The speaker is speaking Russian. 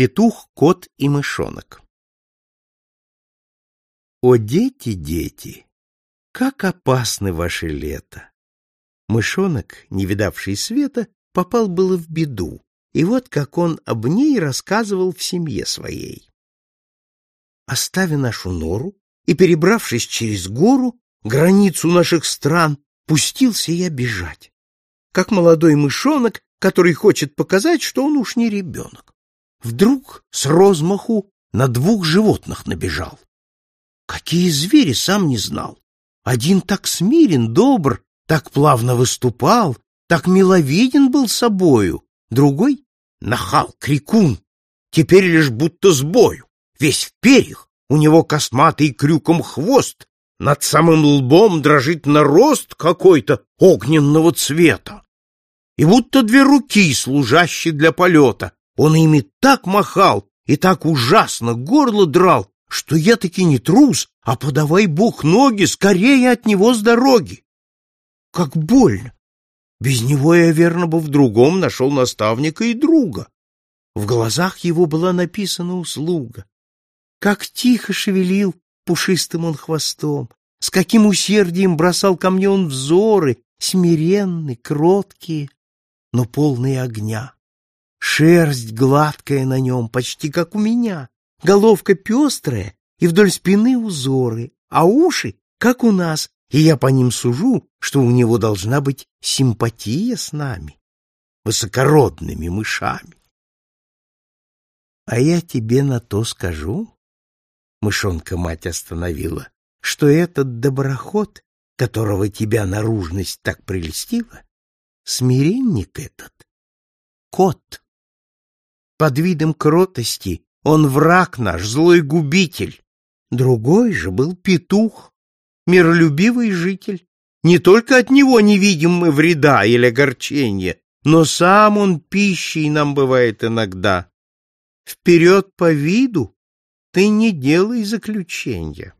Петух, кот и мышонок. О, дети, дети, как опасны ваши лета! Мышонок, не видавший света, попал было в беду, и вот как он об ней рассказывал в семье своей. Оставя нашу нору и перебравшись через гору, границу наших стран, пустился я бежать, как молодой мышонок, который хочет показать, что он уж не ребенок. Вдруг с розмаху на двух животных набежал. Какие звери, сам не знал. Один так смирен, добр, так плавно выступал, так миловиден был собою, другой — нахал, крикун, теперь лишь будто с бою, весь в перьях, у него косматый крюком хвост, над самым лбом дрожит нарост какой-то огненного цвета. И будто две руки, служащие для полета, он ими так махал и так ужасно горло драл, что я таки не трус, а подавай бог ноги скорее от него с дороги. Как больно! Без него я, верно бы, в другом нашел наставника и друга. В глазах его была написана услуга. Как тихо шевелил пушистым он хвостом, с каким усердием бросал ко мне он взоры, смиренные, кроткие, но полные огня. Шерсть гладкая на нем, почти как у меня, головка пестрая и вдоль спины узоры, а уши, как у нас, и я по ним сужу, что у него должна быть симпатия с нами, высокородными мышами. А я тебе на то скажу, мышонка-мать остановила, что этот доброход, которого тебя наружность так прельстила, смиренник этот — кот. Под видом кротости он враг наш, злой губитель. Другой же был петух, миролюбивый житель. Не только от него не видим мы вреда или огорчения, но сам он пищей нам бывает иногда. Вперед по виду ты не делай заключения.